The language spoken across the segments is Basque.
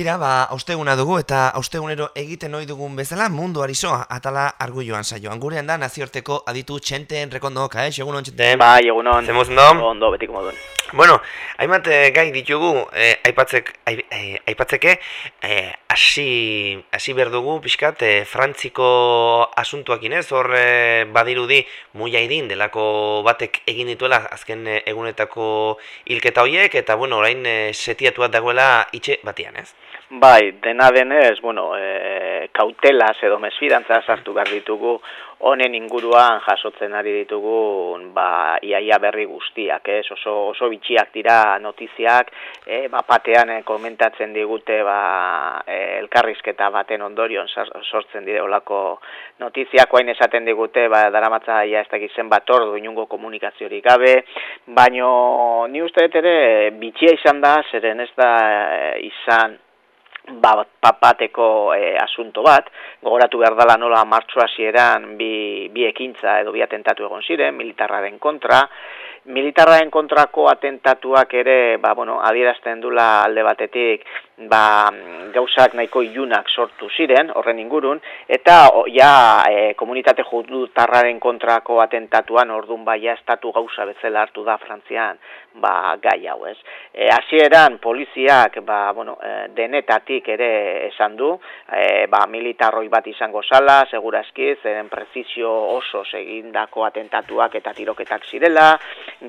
Tira, ba, austeguna dugu eta austegunero egiten ohi dugun bezala mundu arisoa atala argulloan saioan. Gurean da nazioarteko aditu txenten rekondo, kae, egun hon txenten? Bai, egun hon. Zemuz ondo? Ondo, betiko moduen. Bueno, hainbat eh, gai ditugu eh, aipatzek, eh, aipatzeke eh, hasi hasi behar dugu pixkat eh, frantziko asuntuak inez, hor eh, badirudi muiaidin delako batek egin dituela azken eh, egunetako hilketa horiek eta bueno, orain eh, setiatuat dagoela itxe batian, ez? Bai, dena denez, bueno, e, kautelas edo mesfidantza sartu behar ditugu, honen inguruan jasotzen ari ditugu ba, iaia berri guztiak, ez? Oso, oso bitxiak dira notiziak, e, ba, patean e, komentatzen digute ba, e, elkarrizketa baten ondorion sortzen dire olako notiziak, oain esaten digute, ba, daramatza ja ez dakit bat ordu inungo komunikaziorik gabe, baino ni uste ere bitxia izan da, zeren ez da e, izan ba, papateko e, asunto bat, gogoratu behar dela nola martxo hasieran bi, bi ekintza edo bi atentatu egon ziren, militarraren kontra, militarraren kontrako atentatuak ere, ba, bueno, adierazten dula alde batetik, ba, gauzak nahiko ilunak sortu ziren, horren ingurun, eta ja e, komunitate judutarraren kontrako atentatuan ordun bai estatu gauza bezala hartu da Frantzian ba, gai hau ez. E, hasieran poliziak ba, bueno, e, denetatik ere esan du, e, ba, militarroi bat izango sala, segurazki, zeren prezizio oso egindako atentatuak eta tiroketak zirela,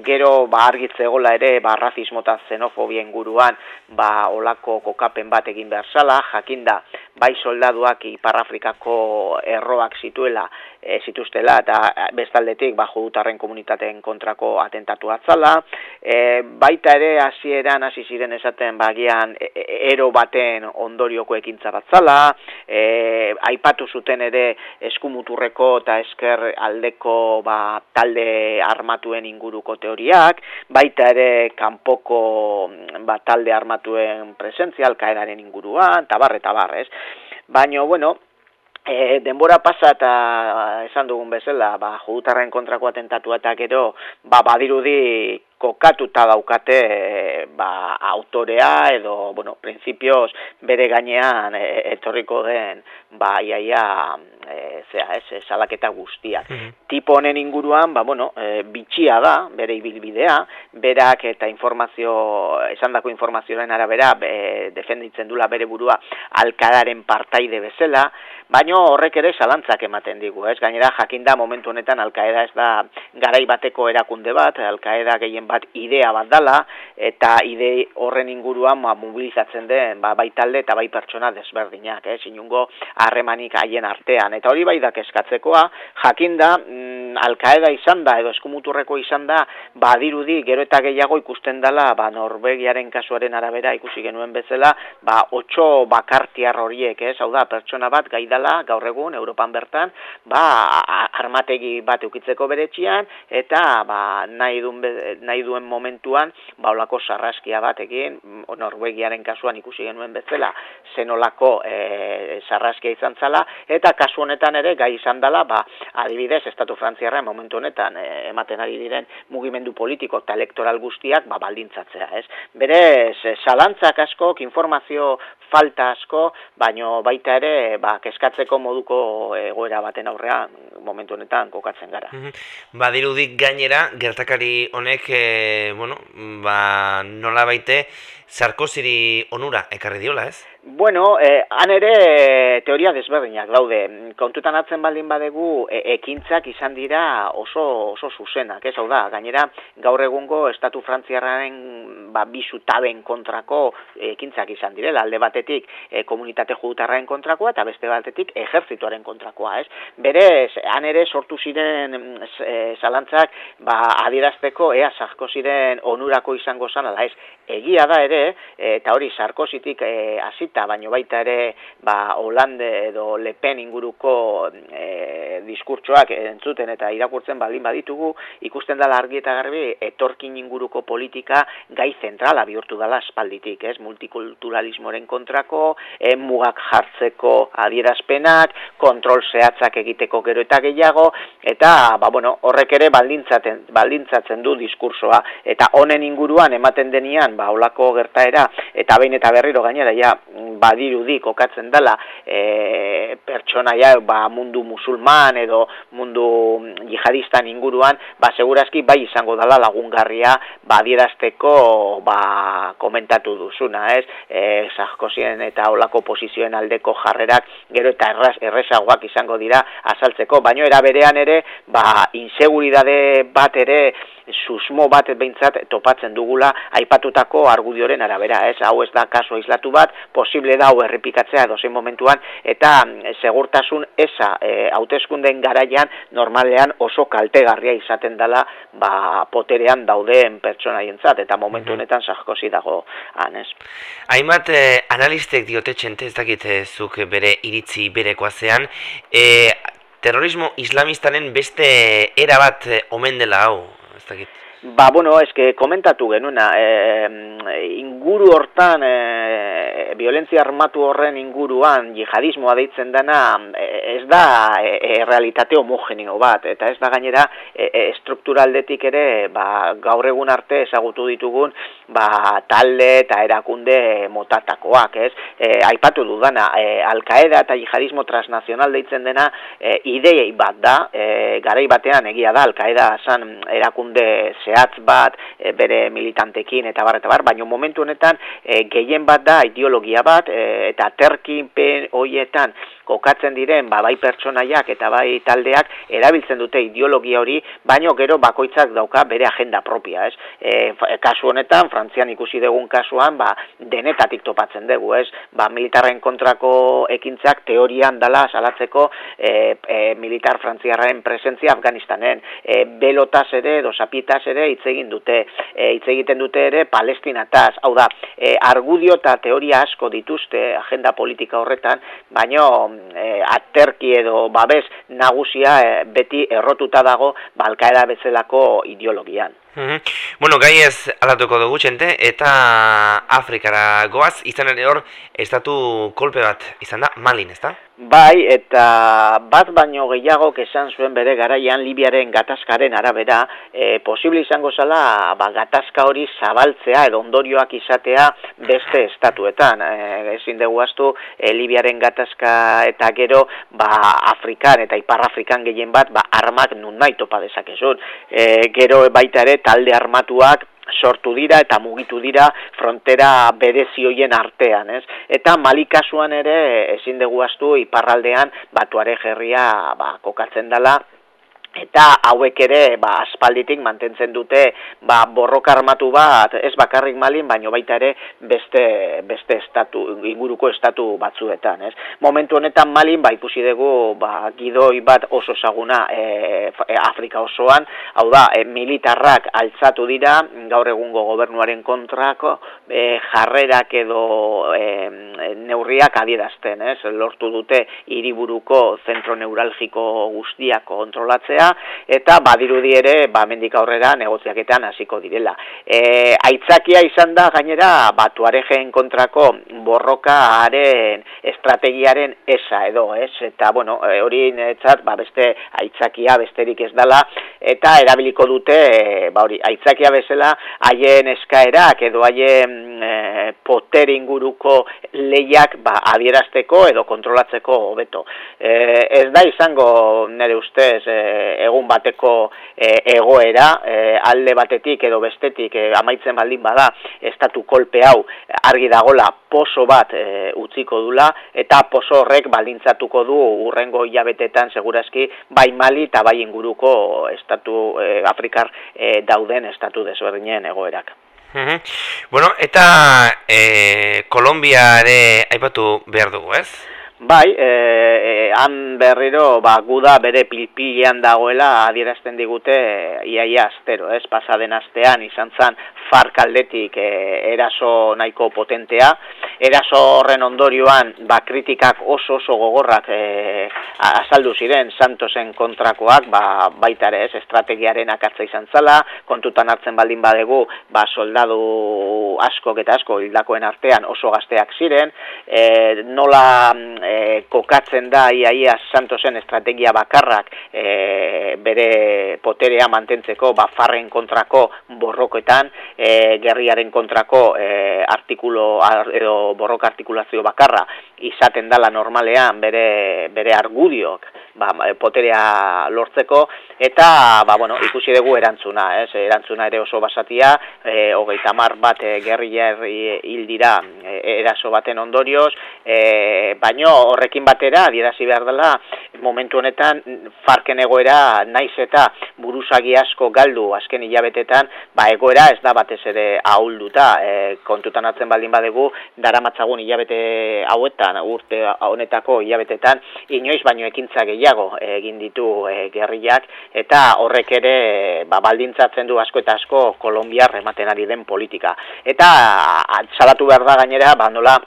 gero ba, argitzegola ere ba, razismo eta xenofobien guruan ba, olako kokapen bat egin behar zala, jakinda bai soldaduak Ipar Afrikako erroak zituela, e, zituztela eta bestaldetik ba, judutarren komunitateen kontrako atentatu atzala, e, baita ere hasieran hasi ziren esaten bagian e, e, ero baten ondorioko ekintza batzala, e, aipatu zuten ere eskumuturreko eta esker aldeko ba, talde armatuen inguruko teoriak, baita ere kanpoko ba, talde armatuen presentzia, alkaeraren inguruan, tabar eta bar, ez? Baina, bueno, E, denbora pasa eta esan dugun bezala, ba, judutarren kontrako atentatu eta gero, ba, badirudi kokatuta daukate ba, autorea edo, bueno, prinsipioz bere gainean e, etorriko den, ba, iaia, e, zera, ez, salaketa guztiak. Mm Tipo honen inguruan, ba, bueno, e, bitxia da, bere ibilbidea, berak eta informazio, esan dako informazioaren arabera, be, defenditzen dula bere burua alkadaren partaide bezala, baino horrek ere salantzak ematen digu, ez? Gainera, jakinda momentu honetan alkaeda ez da garai bateko erakunde bat, alkaeda gehien bat idea bat dala, eta ide horren inguruan ba, mobilizatzen den ba, bai talde eta bai pertsona desberdinak, eh? sinungo harremanik haien artean. Eta hori bai da kezkatzekoa, jakinda, mm, alkaeda izan da, edo eskumuturreko izan da, badirudi gero eta gehiago ikusten dela, ba, Norvegiaren kasuaren arabera ikusi genuen bezala, ba, otxo bakartiar horiek, ez? hau da, pertsona bat gaidala, gaur egun, Europan bertan, ba, armategi bat eukitzeko beretxian, eta ba, nahi, duen, nahi duen momentuan ba holako sarraskia bat egin Norvegiaren kasuan ikusi genuen bezala zenolako e, sarraskia izan zala eta kasu honetan ere gai izan dela ba adibidez estatu frantziarra momentu honetan e, ematen ari diren mugimendu politiko eta elektoral guztiak ba baldintzatzea ez berez salantzak asko informazio falta asko baino baita ere ba keskatzeko moduko egoera baten aurrean momentu honetan kokatzen gara. Badirudik gainera, gertakari honek, e, bueno, ba, nola baite, Sarkoziri onura ekarri diola, ez? Bueno, eh, han ere teoria desberdinak daude. Kontutan atzen baldin badegu e, ekintzak izan dira oso oso zuzenak, ez hau da. Gainera, gaur egungo estatu frantziarraren ba bisu taben kontrako ekintzak izan direla. Alde batetik e, komunitate judutarraren kontrakoa eta beste batetik ejertzituaren kontrakoa, ez? Berez, han ere sortu ziren e, zalantzak ba adierazteko ea sarko ziren onurako izango zan ala ez. Egia da ere, eta hori Sarkozitik e, hasita baino baita ere ba Hollande edo Le Pen inguruko e, diskurtsoak entzuten eta irakurtzen baldin baditugu ikusten dela argi eta garbi etorkin inguruko politika gai zentrala bihurtu dela aspalditik, ez? Multikulturalismoren kontrako, e, mugak jartzeko adierazpenak, kontrol zehatzak egiteko gero eta gehiago eta ba bueno, horrek ere baldintzaten baldintzatzen du diskursoa eta honen inguruan ematen denian ba holako gertaera eta behin eta berriro gainera ja all badirudi kokatzen dela e, pertsonaia ba, mundu musulman edo mundu jihadistan inguruan, ba, segurazki bai izango dela lagungarria badierazteko ba, komentatu duzuna, ez? E, Sarkozien eta olako posizioen aldeko jarrerak gero eta erraz, errezagoak izango dira azaltzeko, baino era berean ere, ba, inseguridade bat ere susmo bat behintzat topatzen dugula aipatutako argudioren arabera, ez? Hau ez da kaso aislatu bat, posible da hau errepikatzea edo zein momentuan, eta mm, segurtasun esa e, hauteskundeen garaian normalean oso kaltegarria izaten dela ba, poterean dauden pertsonaientzat eta momentu honetan sarkozi dago han, ez? Hainbat eh, analistek diote txente, ez dakit eh, zuk bere iritzi berekoazean, eh, terrorismo islamistaren beste era bat eh, omen dela hau, ez dakit. Ba, bueno, eske komentatu genuna, e, inguru hortan, e, violentzia armatu horren inguruan, jihadismoa deitzen dena, e, ez da e, realitate homogeneo bat, eta ez da gainera e, estrukturaldetik ere, ba, gaur egun arte ezagutu ditugun, ba, talde eta erakunde motatakoak, ez? E, aipatu dudana, e, Alkaeda eta jihadismo transnazional deitzen dena, e, idei bat da, e, garai batean egia da, Alkaeda zan erakunde zehatz bat e, bere militantekin eta bar eta bar, baina momentu honetan e, gehien bat da ideologia bat e, eta terkinpen hoietan kokatzen diren ba, bai pertsonaiak eta bai taldeak erabiltzen dute ideologia hori, baino gero bakoitzak dauka bere agenda propia, ez? E, kasu honetan, Frantzian ikusi dugun kasuan, ba, denetatik topatzen dugu, ez? Ba, militarren kontrako ekintzak teorian dala salatzeko e, e, militar frantziarraren presentzia Afganistanen. E, belotaz ere, edo sapitaz ere, hitz egin dute, e, hitz egiten dute ere palestinataz, hau da, e, argudio eta teoria asko dituzte agenda politika horretan, baino e, aterki edo babes nagusia e, beti errotuta dago balkaera bezalako ideologian. Mm Bueno, gai ez alatuko dugu txente, eta Afrikara goaz, izan ere hor, estatu kolpe bat izan da, malin, ez da? Bai, eta bat baino gehiago esan zuen bere garaian Libiaren gatazkaren arabera, e, posible izango zala ba, gatazka hori zabaltzea edo ondorioak izatea beste estatuetan. E, ezin dugu astu, e, Libiaren gatazka eta gero ba, Afrikan eta Ipar Afrikan gehien bat ba, armak nun nahi topa dezakezun. E, gero baita ere talde armatuak sortu dira eta mugitu dira frontera berezi hoien artean, ez? Eta Mali kasuan ere ezin dugu astu iparraldean batuare jerria ba, kokatzen dela eta hauek ere ba, aspalditik mantentzen dute ba, borroka armatu bat ez bakarrik malin, baino baita ere beste, beste estatu, inguruko estatu batzuetan. Ez? Momentu honetan malin, ba, ikusi dugu ba, gidoi bat oso saguna e, Afrika osoan, hau da, e, militarrak altzatu dira, gaur egungo gobernuaren kontrako, e, jarrerak edo e, neurriak adierazten, ez? lortu dute hiriburuko zentro neuralgiko guztiak kontrolatzea, eta badirudi ere ba mendik aurrera negoziaketan hasiko direla. E, aitzakia izan da gainera batuaregen kontrako borrokaaren estrategiaren esa edo, ez? Eta bueno, e, hori netzat ba beste aitzakia besterik ez dala eta erabiliko dute e, ba hori aitzakia bezala haien eskaerak edo haien e, poter inguruko lehiak ba adierazteko edo kontrolatzeko hobeto. E, ez da izango nere ustez e, egun bateko e, egoera, e, alde batetik edo bestetik e, amaitzen baldin bada, estatu kolpe hau argi dagola poso bat utziko dula, eta poso horrek baldintzatuko du urrengo hilabetetan segurazki bai mali eta bai inguruko estatu Afrikar dauden estatu desberdinen egoerak. Bueno, eta e, Kolombia ere aipatu behar dugu, ez? Bai, e, han berriro ba, guda bere pilpilean dagoela adierazten digute iaia astero, ez? Pasaden astean izan zan fark aldetik e, eraso nahiko potentea, eraso horren ondorioan ba, kritikak oso oso gogorrak e, azaldu ziren Santosen kontrakoak, ba, baita ere ez, estrategiaren akartza izan zala, kontutan hartzen baldin badegu, ba, soldadu asko eta asko hildakoen artean oso gazteak ziren, e, nola kokatzen da iaia Santosen estrategia bakarrak e, bere poterea mantentzeko bafarren kontrako borrokoetan e, gerriaren kontrako e, artikulo edo borroka artikulazio bakarra izaten dala normalean bere, bere argudiok ba, poterea lortzeko eta ba, bueno, ikusi dugu erantzuna, ez? erantzuna ere oso basatia, e, hogeita mar bat e, gerria hil dira e, eraso baten ondorioz, e, baino horrekin batera, adierazi behar dela, momentu honetan farken egoera naiz eta buruzagi asko galdu azken hilabetetan, ba egoera ez da batez ere ahulduta, e, kontutan hartzen baldin badegu, daramatzagun hilabete hauetan, urte honetako hilabetetan, inoiz baino ekintza gehiago egin ditu e, gerriak, eta horrek ere ba, baldintzatzen du asko eta asko Kolombiar ematen ari den politika. Eta salatu behar da gainera, ba nola,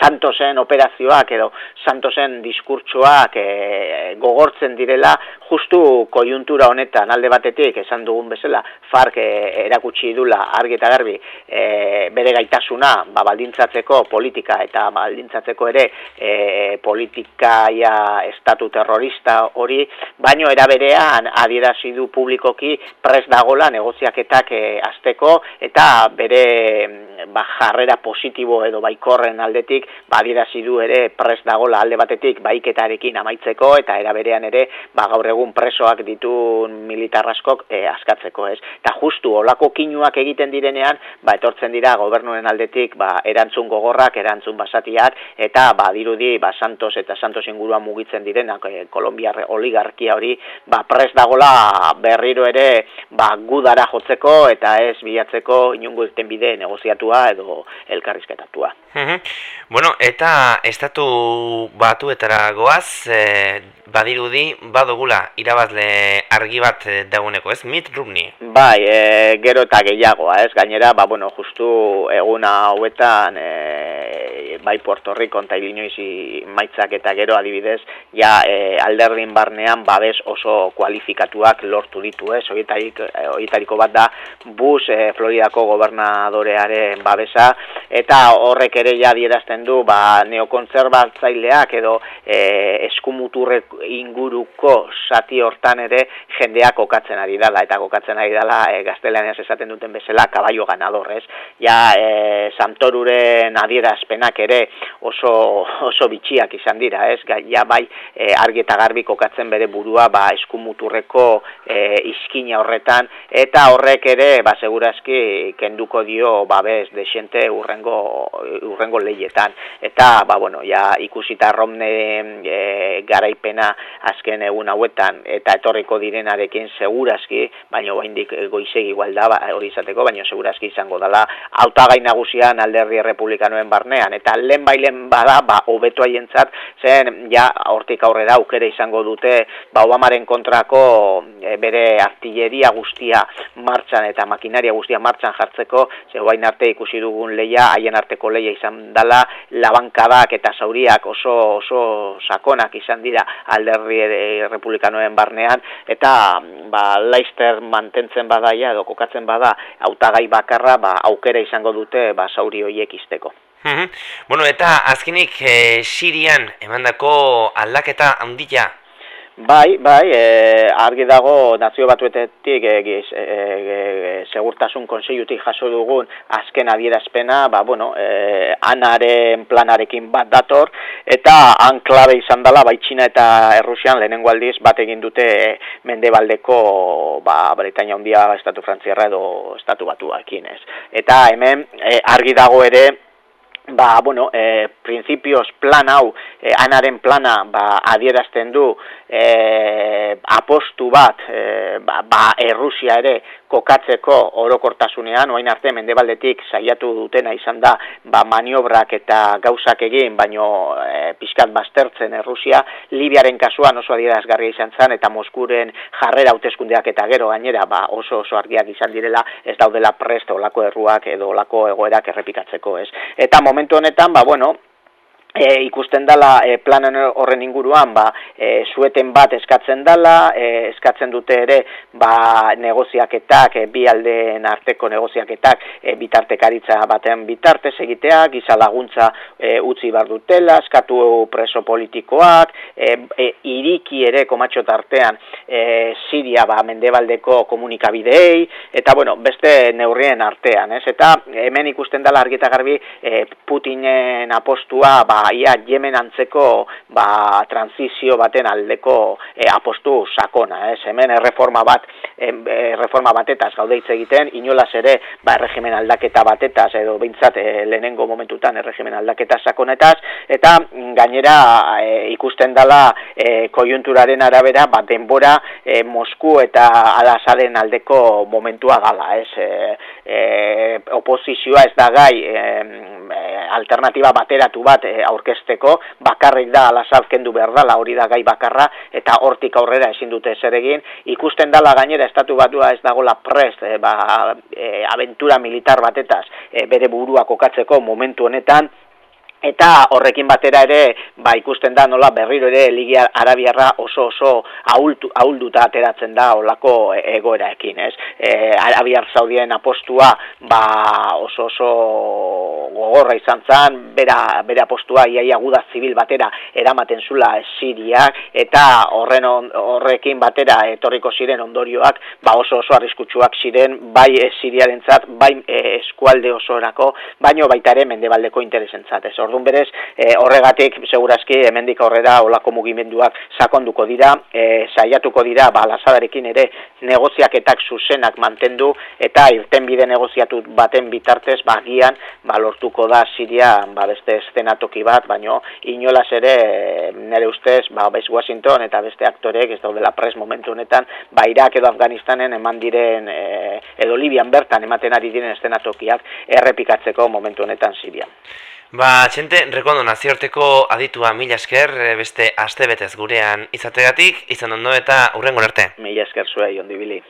Santosen operazioak edo Santosen diskurtsoak e, gogortzen direla justu kojuntura honetan alde batetik esan dugun bezala FARC e, erakutsi dula argi eta garbi e, bere gaitasuna ba, baldintzatzeko politika eta baldintzatzeko ere e, politikaia estatu terrorista hori baino eraberean adierazi du publikoki pres dagola negoziaketak e, azteko eta bere ba, jarrera positibo edo baikorren aldetik badirazi du ere pres dagola alde batetik baiketarekin amaitzeko eta era berean ere ba, gaur egun presoak ditu militarraskok e, askatzeko, ez? Eta justu olako kinuak egiten direnean, ba etortzen dira gobernuen aldetik ba, erantzun gogorrak, erantzun basatiak eta ba dirudi ba Santos eta Santos inguruan mugitzen direnak e, Kolombiar oligarkia hori ba pres dagola berriro ere ba gudara jotzeko eta ez bilatzeko inungo irten bide negoziatua edo elkarrizketatua. Bueno, eta estatu batuetara goaz, e, badirudi, badugula irabazle argi bat eh, daguneko, ez? Mit Rubni? Bai, e, gero eta gehiagoa, ez? Gainera, ba, bueno, justu eguna hauetan, e, bai Puerto Rico eta Illinoisi maitzak eta gero adibidez, ja e, alderdin barnean babes oso kualifikatuak lortu ditu, ez? Oietariko bat da, bus e, Floridako gobernadorearen babesa, eta horrek ere ja dierazten du, ba, neokontzerbatzaileak edo e, eskumuturrek inguruko sati hortan ere jendeak kokatzen ari dela, eta kokatzen ari dela e, gaztelean esaten duten bezala kabaio ganador, ez? Ja, e, Santoruren adierazpenak ere oso, oso bitxiak izan dira, ez? Ja, bai, e, argi eta garbi kokatzen bere burua, ba, eskumuturreko e, iskina horretan, eta horrek ere, ba, segurazki, kenduko dio, ba, bez, desente urrengo, urrengo leietan. Eta, ba, bueno, ja, ikusita romne e, garaipena azken egun hauetan eta etorriko direnarekin segurazki, baina oraindik goizegi igual da ba, hori izateko, baina segurazki izango dala hautagai nagusian alderri republikanoen barnean eta lehen bailen bada ba hobeto haientzat zen ja hortik aurrera aukera izango dute ba Obamaren kontrako e, bere artilleria guztia martxan eta makinaria guztia martxan jartzeko, ze orain arte ikusi dugun leia, haien arteko leia izan dala, labankadak eta zauriak oso oso sakonak izan dira alderri republikanoen barnean eta ba Leicester mantentzen badaia edo kokatzen bada hautagai bakarra ba aukera izango dute ba sauri hoiek izteko. Bueno, eta azkenik e, Sirian emandako aldaketa handia Bai, bai, e, argi dago nazio batuetetik e, e, e, segurtasun konseiutik jaso dugun azken adierazpena, ba, bueno, e, anaren planarekin bat dator, eta han klabe izan dela, bai Txina eta Errusian lehenengo aldiz bat egin dute mendebaldeko ba, Britania hundia estatu frantziarra edo estatu batuakin ez. Eta hemen e, argi dago ere, ba, bueno, e, principios plan hau, e, anaren plana ba, adierazten du e, apostu bat e, ba, ba, Errusia ere kokatzeko orokortasunean, oain arte mendebaldetik saiatu dutena izan da ba, maniobrak eta gauzak egin, baino e, pixkat baztertzen Errusia, Libiaren kasuan oso adierazgarria izan zen, eta Moskuren jarrera hauteskundeak eta gero gainera ba, oso oso argiak izan direla, ez daudela prest olako erruak edo olako egoerak errepikatzeko ez. Eta momentu honetan, ba, bueno, e, ikusten dela e, planen horren inguruan ba, e, sueten bat eskatzen dela, e, eskatzen dute ere ba, negoziaketak, e, bi aldeen arteko negoziaketak e, bitartekaritza batean bitartez egitea, giza laguntza e, utzi bar dutela, eskatu preso politikoak, e, e, iriki ere komatxo tartean e, Siria ba, mendebaldeko komunikabideei, eta bueno, beste neurrien artean, ez? Eta hemen ikusten dela argita garbi e, Putinen apostua ba, ia Yemen antzeko ba, transizio baten aldeko e, apostu sakona, ez? Hemen erreforma bat, e, erreforma batetaz gaude hitz egiten, inolaz ere, ba, erregimen aldaketa batetaz, edo bintzat e, lehenengo momentutan erregimen aldaketa sakonetaz, eta gainera e, ikusten dela e, kojunturaren arabera, ba, denbora e, Mosku eta Alasaren aldeko momentua gala, ez? E, e, oposizioa ez da gai, e, alternatiba bateratu bat e, aurkezteko, bakarrik da alasaz kendu behar dala, hori da gai bakarra, eta hortik aurrera ezin dute zer egin. Ikusten dala gainera estatu batua ez dagola prest, e, ba, e, aventura militar batetaz, e, bere burua kokatzeko momentu honetan, Eta horrekin batera ere, ba, ikusten da nola berriro ere Ligia Arabiarra oso oso ahultu, ahulduta ateratzen da olako egoeraekin, ez? E, Arabiar Saudien apostua ba, oso oso gogorra izan zan, bera, bera postua iaia guda zibil batera eramaten zula Siriak, eta horren horrekin batera etorriko ziren ondorioak, ba oso oso arriskutsuak ziren, bai e, Siriaren zat, bai e, eskualde oso erako, baino baita ere mendebaldeko interesen zat. Ez orduan berez, e, horregatik, segurazki, hemendik aurrera olako mugimenduak sakonduko dira, e, saiatuko dira, ba, lasadarekin ere negoziaketak zuzenak mantendu, eta irten bide negoziatu baten bitartez, ba, gian, ba, lortu sortuko da Siria ba, beste estenatoki bat, baino inolaz ere nere ustez ba, Bez Washington eta beste aktorek ez daudela pres momentu honetan ba, Irak edo Afganistanen eman diren e, edo Libian bertan ematen ari diren estenatokiak errepikatzeko momentu honetan Sirian. Ba, txente, rekondo naziorteko aditua mila esker, e, beste aste betez gurean izategatik, izan ondo eta urrengo arte. Mila esker zuei, ondibili.